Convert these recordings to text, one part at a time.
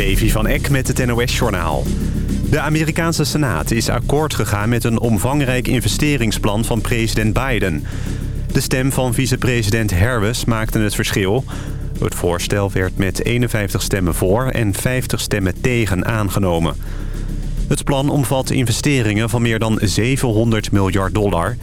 Levi van Eck met het NOS-journaal. De Amerikaanse Senaat is akkoord gegaan met een omvangrijk investeringsplan van president Biden. De stem van vicepresident Harris maakte het verschil. Het voorstel werd met 51 stemmen voor en 50 stemmen tegen aangenomen. Het plan omvat investeringen van meer dan 700 miljard dollar.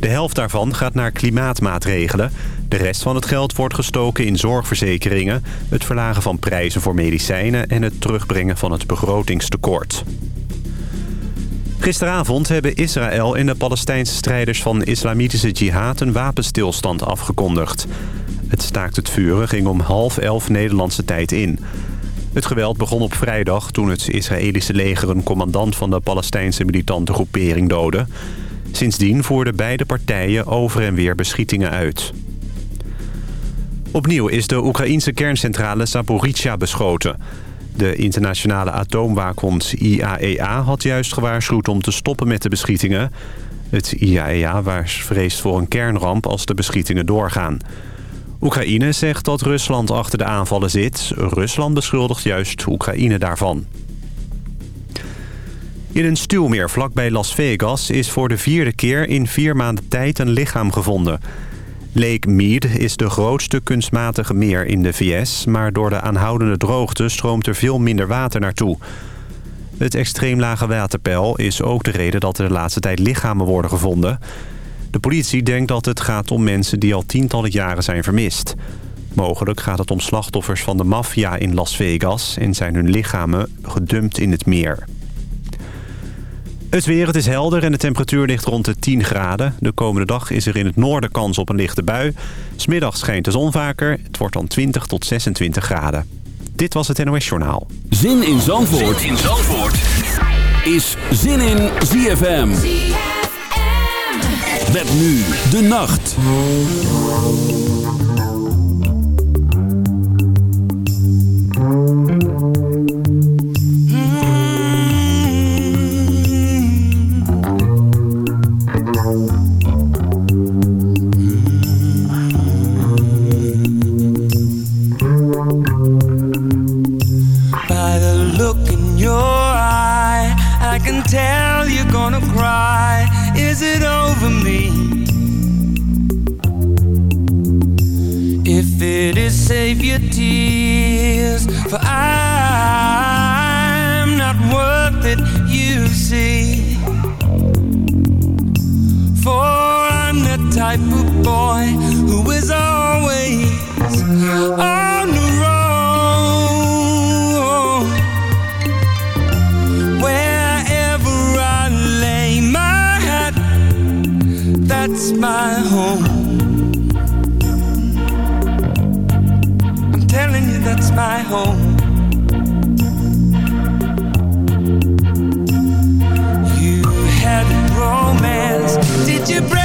De helft daarvan gaat naar klimaatmaatregelen. De rest van het geld wordt gestoken in zorgverzekeringen... het verlagen van prijzen voor medicijnen... en het terugbrengen van het begrotingstekort. Gisteravond hebben Israël en de Palestijnse strijders van Islamitische Jihad... een wapenstilstand afgekondigd. Het staakt het vuren ging om half elf Nederlandse tijd in... Het geweld begon op vrijdag toen het Israëlische leger een commandant van de Palestijnse militante groepering doodde. Sindsdien voerden beide partijen over en weer beschietingen uit. Opnieuw is de Oekraïense kerncentrale Zaporizhia beschoten. De internationale atoomwaakhond IAEA had juist gewaarschuwd om te stoppen met de beschietingen. Het IAEA vreest voor een kernramp als de beschietingen doorgaan. Oekraïne zegt dat Rusland achter de aanvallen zit. Rusland beschuldigt juist Oekraïne daarvan. In een stuwmeer vlakbij Las Vegas is voor de vierde keer in vier maanden tijd een lichaam gevonden. Lake Mead is de grootste kunstmatige meer in de VS... maar door de aanhoudende droogte stroomt er veel minder water naartoe. Het extreem lage waterpeil is ook de reden dat er de laatste tijd lichamen worden gevonden. De politie denkt dat het gaat om mensen die al tientallen jaren zijn vermist. Mogelijk gaat het om slachtoffers van de maffia in Las Vegas... en zijn hun lichamen gedumpt in het meer. Het weer, het is helder en de temperatuur ligt rond de 10 graden. De komende dag is er in het noorden kans op een lichte bui. Smiddags schijnt de zon vaker. Het wordt dan 20 tot 26 graden. Dit was het NOS Journaal. Zin in Zandvoort, zin in Zandvoort. is Zin in ZFM. ZFM. Met nu de nacht. See For I'm the type of boy Who is always on the road. Wherever I lay my hat That's my home. I'm telling you, that's my home. You break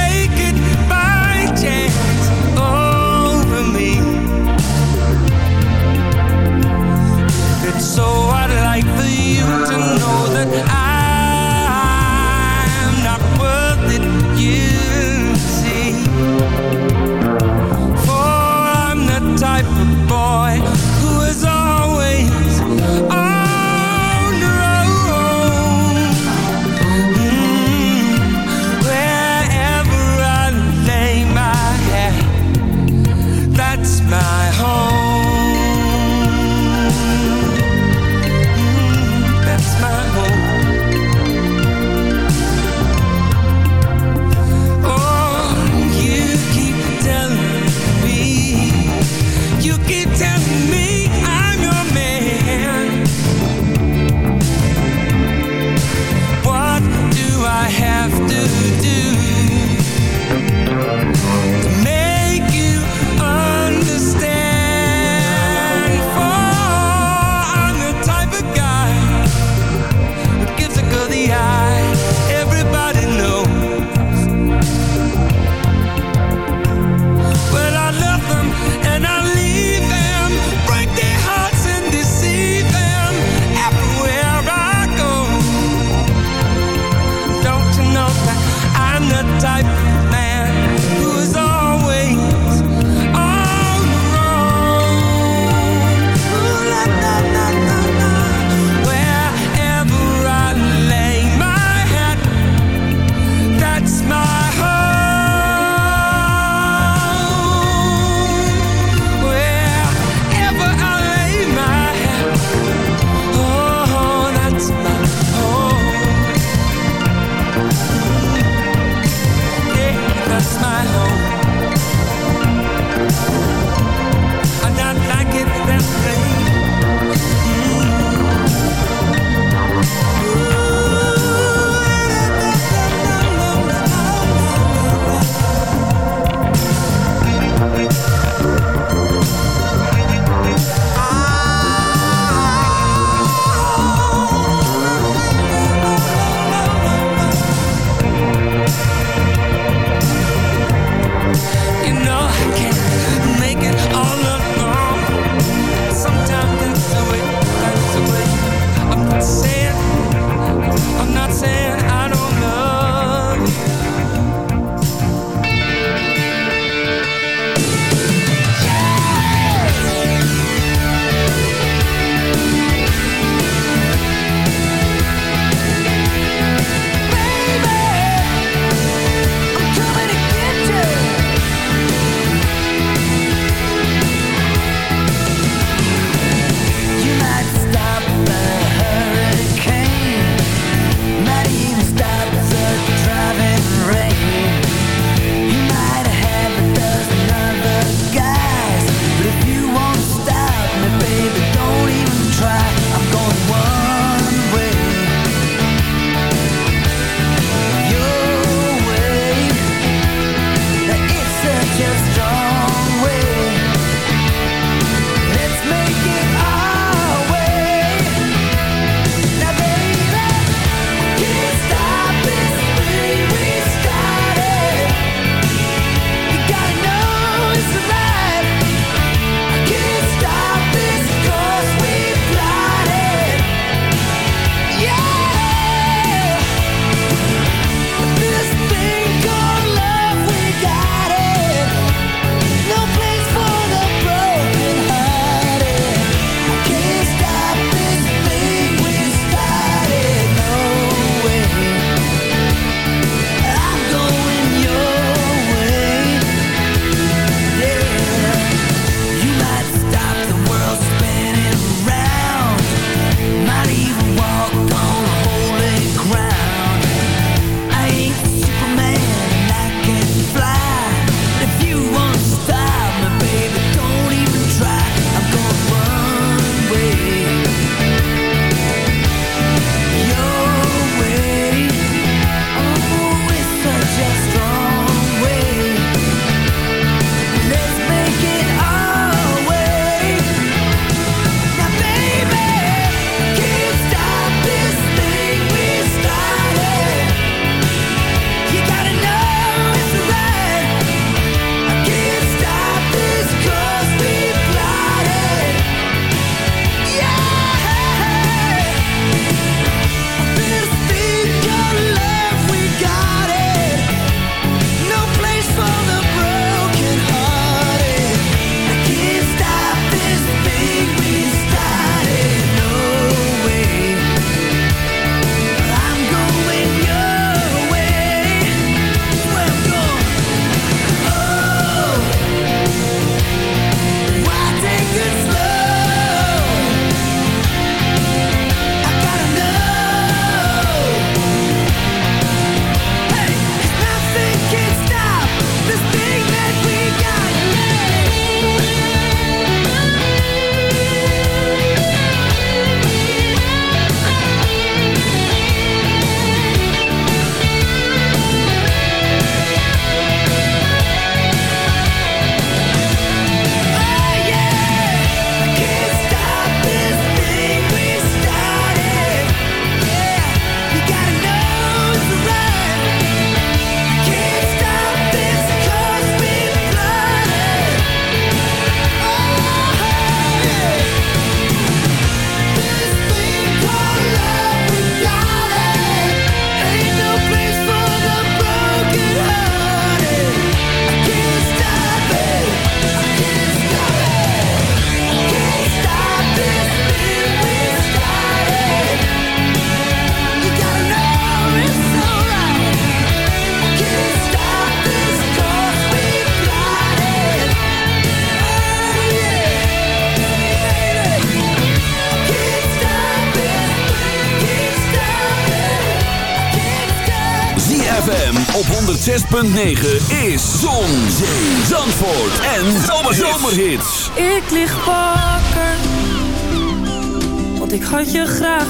106.9 is Zon, Zandvoort en Zomerhits. Ik lig wakker, want ik had je graag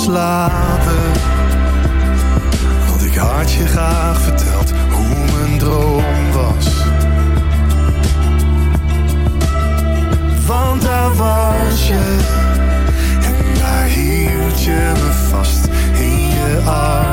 slapen. Want ik had je graag verteld hoe mijn droom was. Want daar was je. En daar hield je me vast in je armen.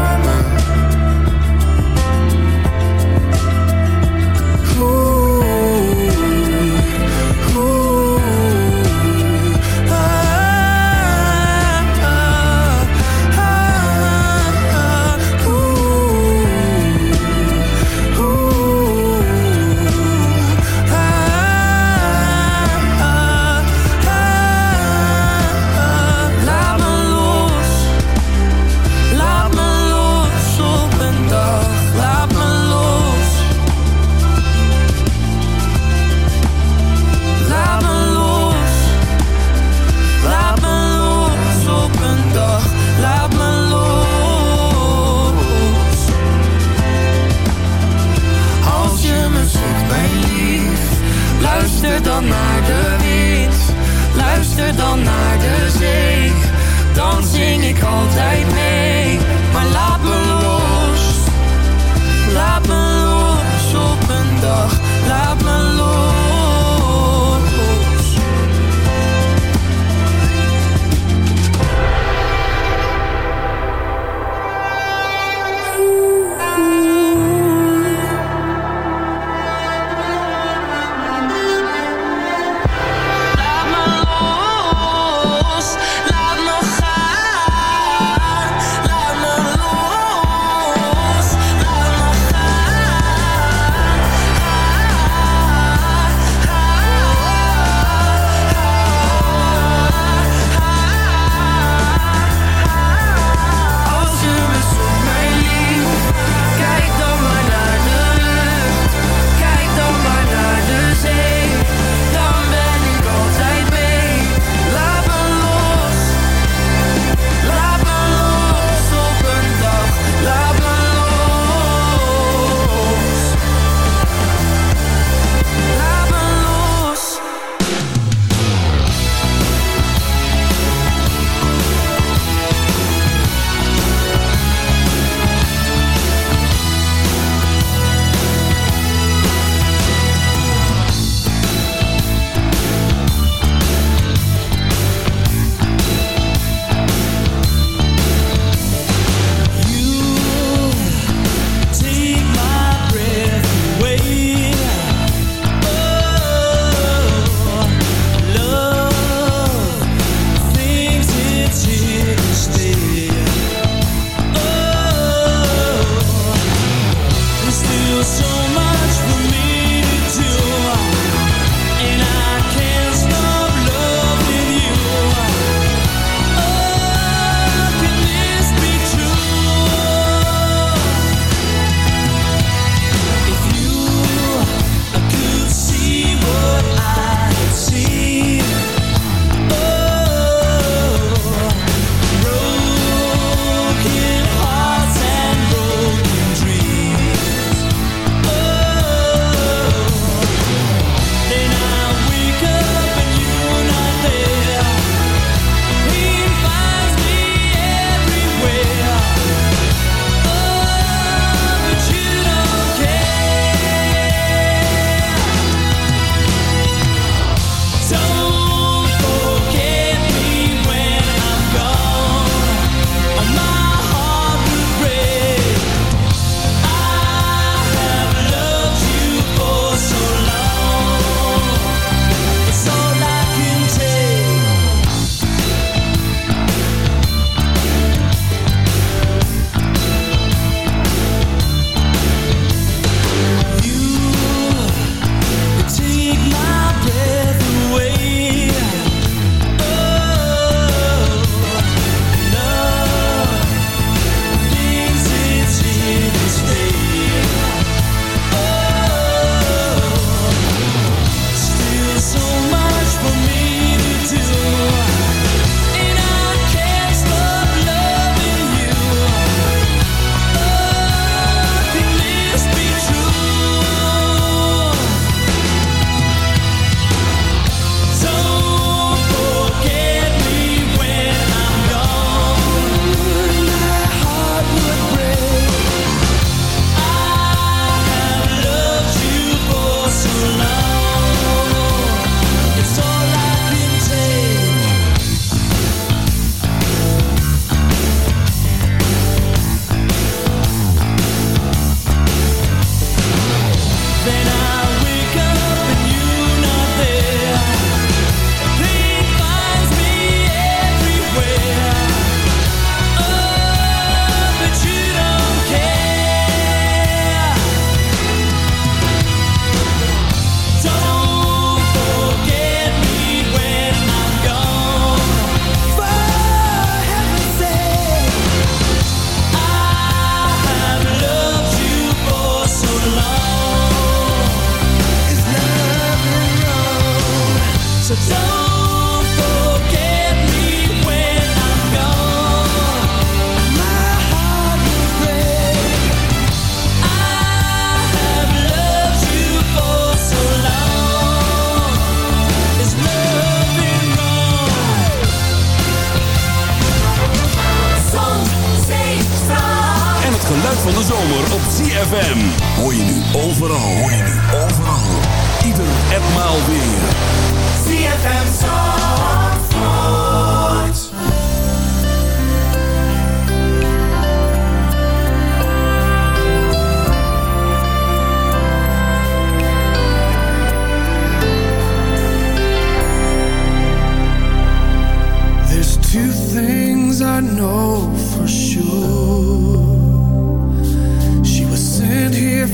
soul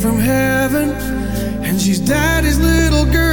from heaven, and she's daddy's little girl.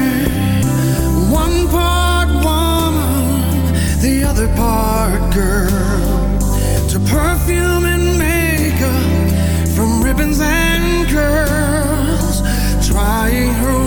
Trailer Park Girl to perfume and makeup from ribbons and curls, trying her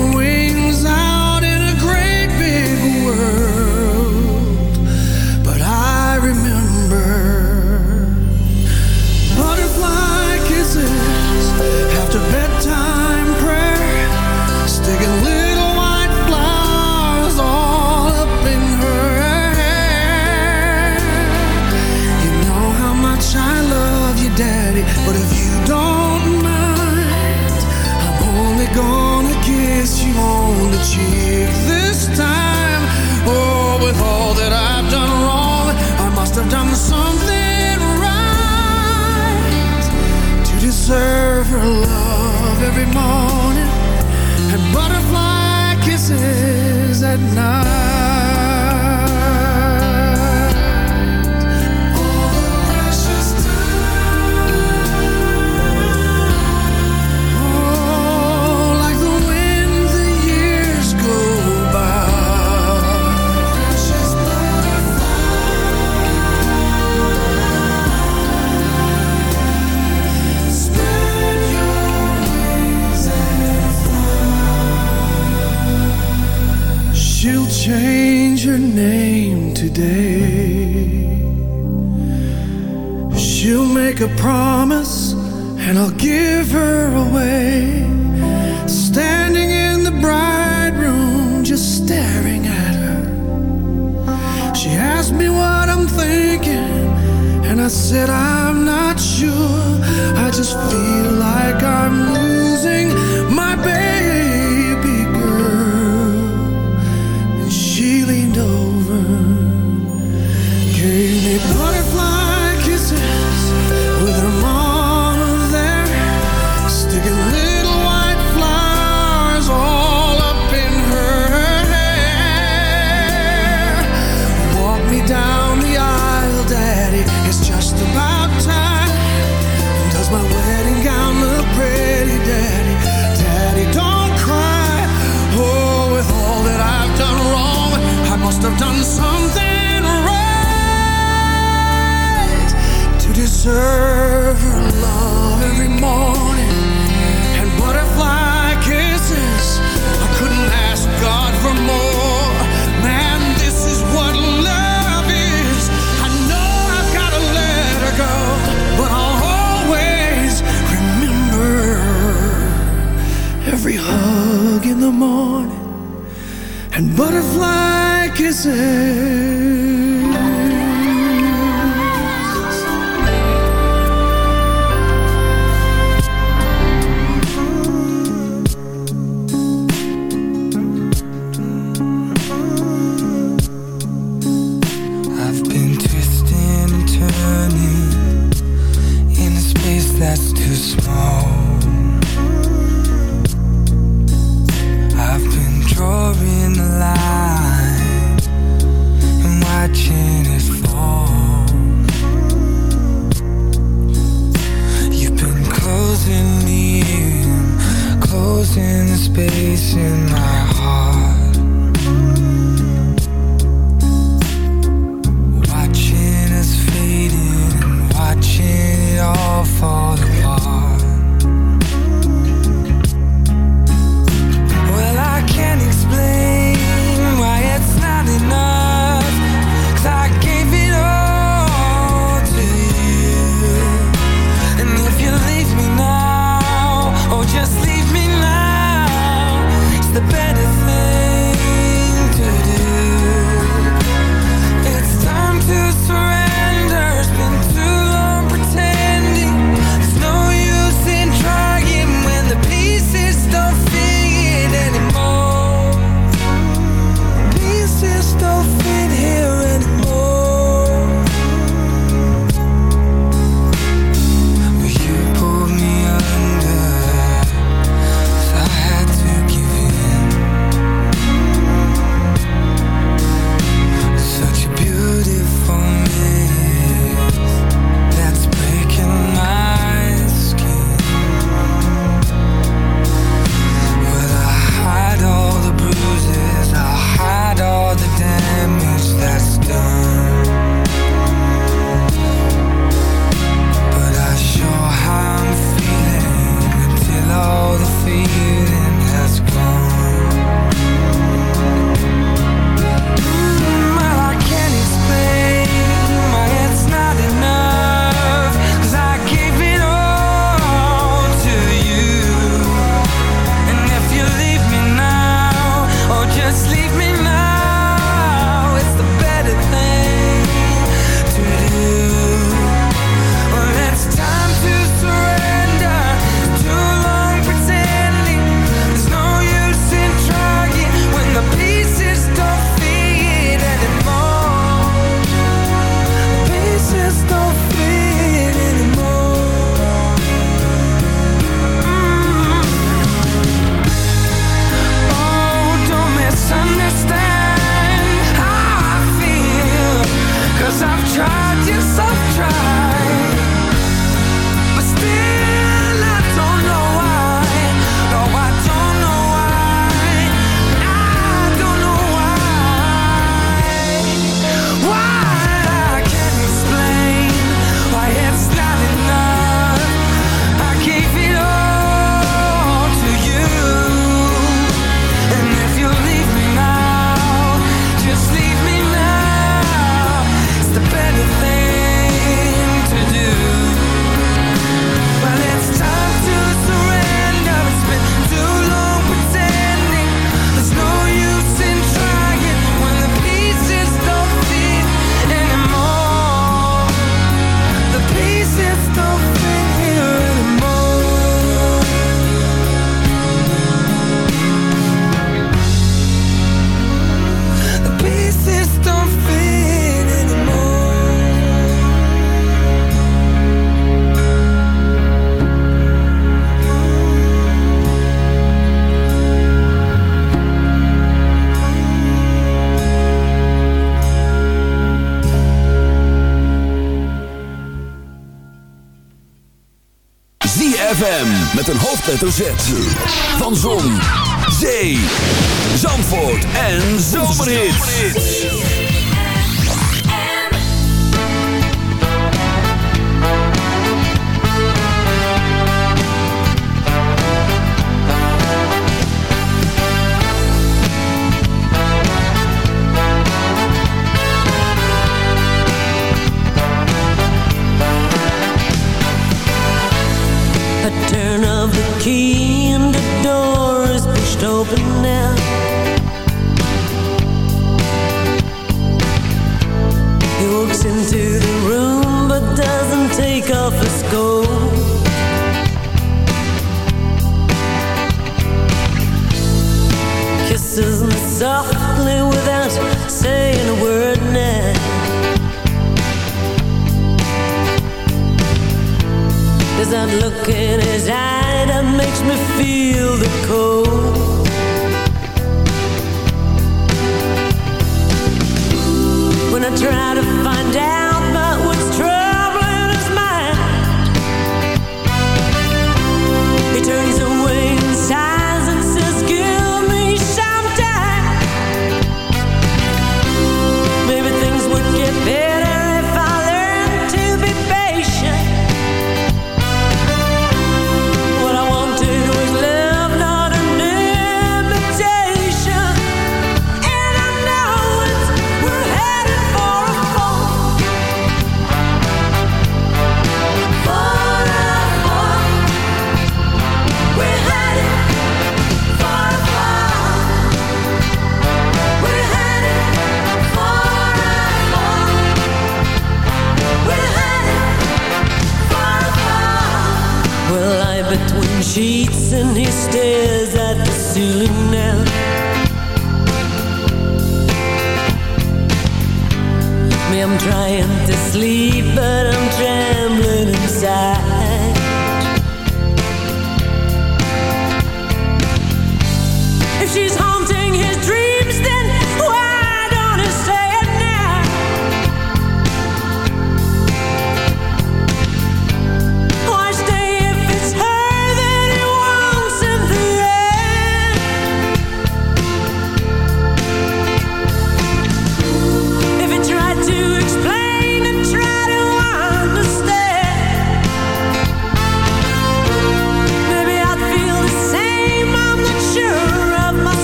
hoofdletter Z.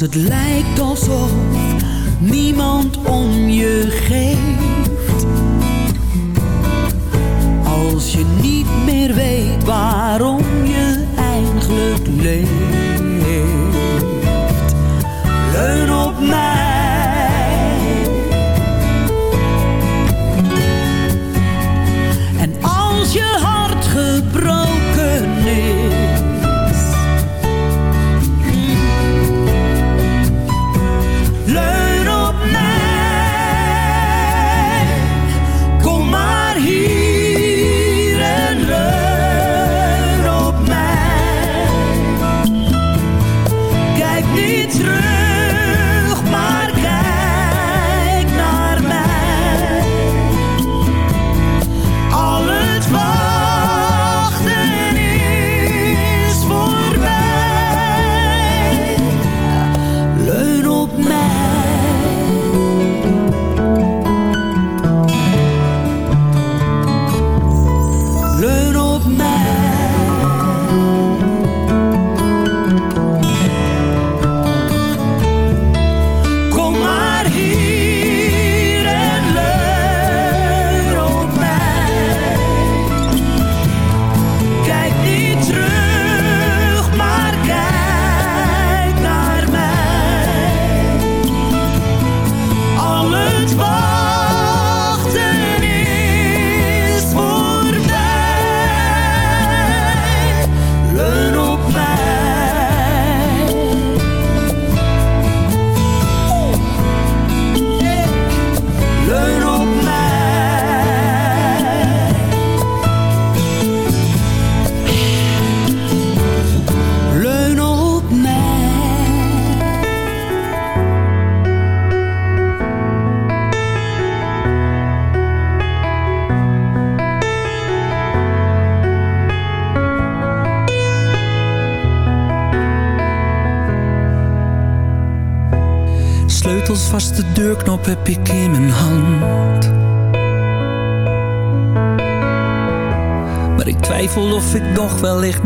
het lijkt alsof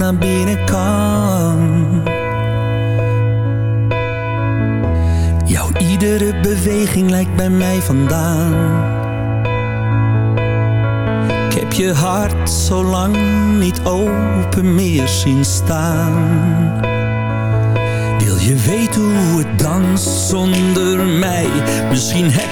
naar binnen kan. Jouw iedere beweging lijkt bij mij vandaan. Ik heb je hart zo lang niet open meer zien staan Wil je weten hoe het dans zonder mij. Misschien heb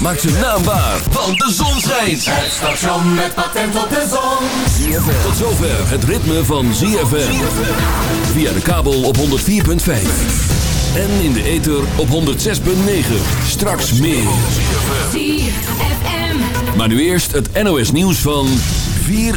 maakt zijn naam waar, want de zon schijnt. Het station met patent op de zon. Tot zover het ritme van ZFM. Via de kabel op 104.5. En in de ether op 106.9. Straks meer. ZFM. Maar nu eerst het NOS nieuws van 4